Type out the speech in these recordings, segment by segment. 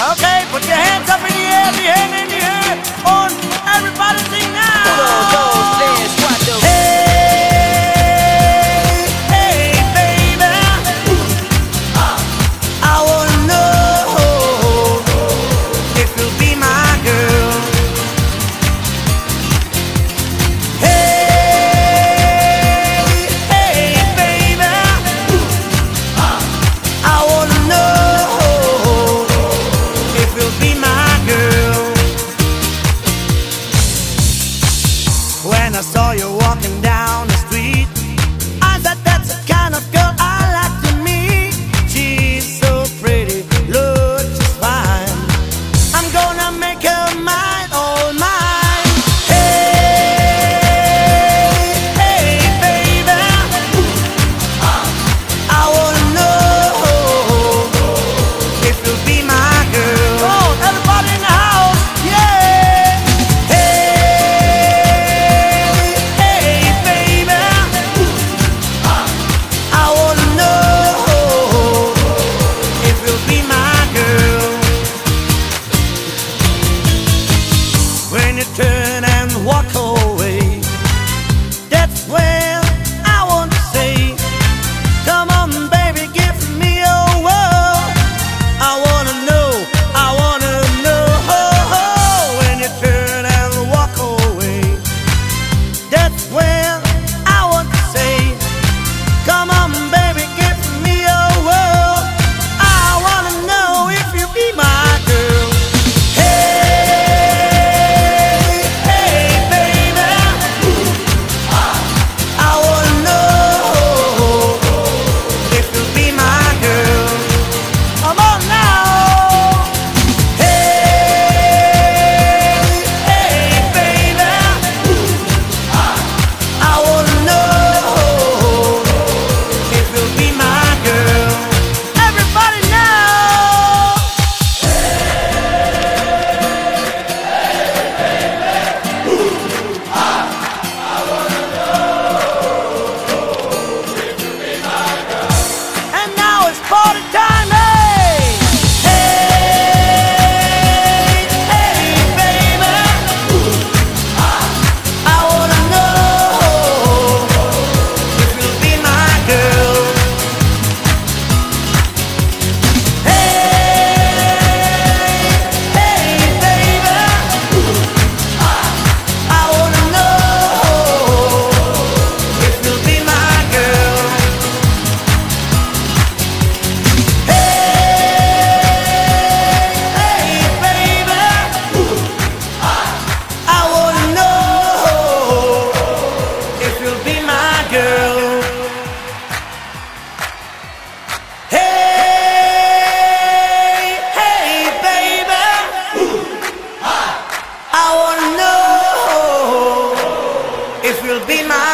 Okay, put your hands up in the air, the hand in the air, on everybody.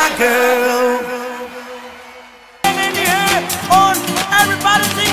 My girl. And everybody